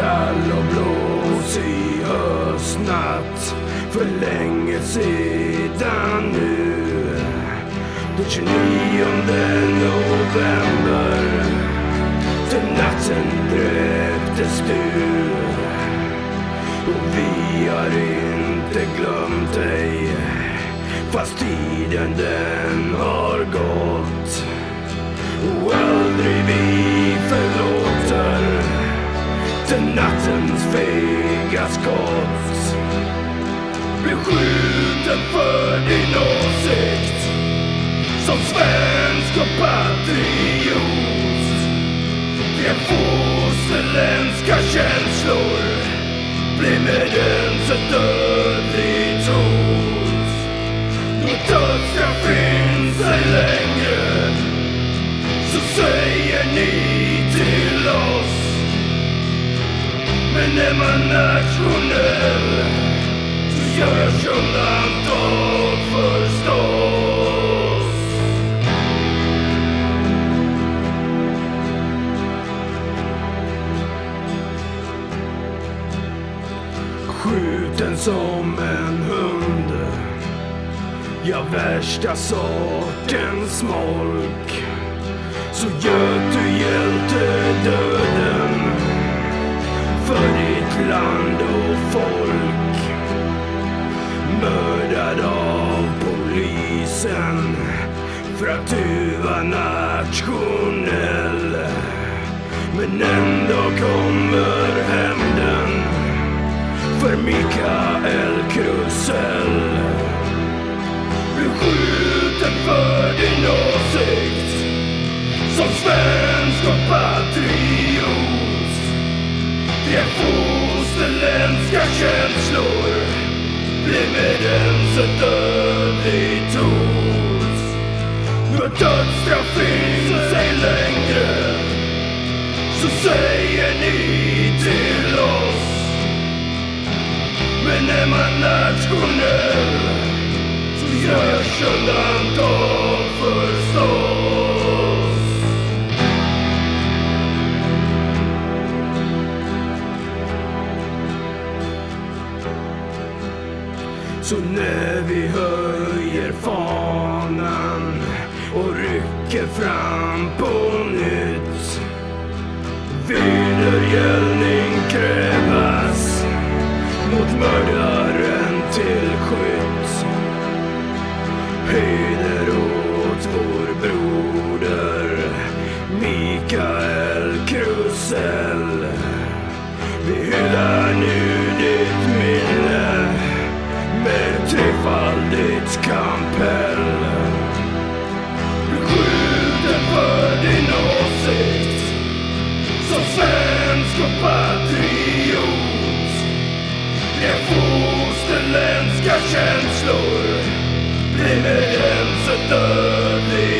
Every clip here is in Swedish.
kall och blåsig höstnatt för länge sedan nu. Den 29 november den natten dräptes du. Och vi har inte glömt dig fast tiden den har gått. Och aldrig vi efter nattens fega skott. Blev skjuten för din åsikt som svensk och patriot. Dina fosterländska känslor Blev med ens ett dödligt hot. Då dödsstraff Men är man nationell så görs undantag förstås. Skjuten som en hund Ja, värsta sortens smolk Så göt du hjälte döden land och folk Mördad av polisen För att du var nationell Men ändå kommer hämnden för Mikael Krusell. Blev skjuten för din åsikt som svensk och patriot. Blev med ens ett dödligt. Nu att dödsstraff finns ej längre så säger ni till oss men är man nationell så görs undantag förstås. Så när vi höjer fanan och rycker fram på nytt vedergällning krävas mot mördaren till skydd. Heder åt vår broder Mikael Krusell. Vi hyllar nu trefaldigt kampell. Bli för din åsikt som svensk och patriot. Dina fosterländska känslor blir med ens ett dödligt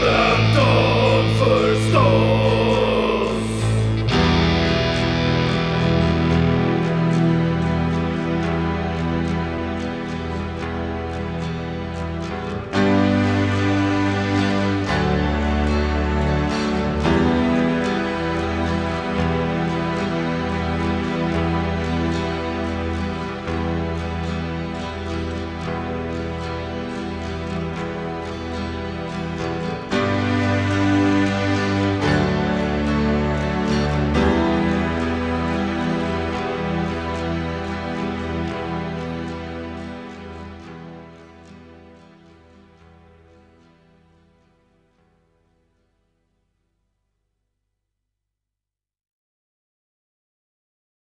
nationell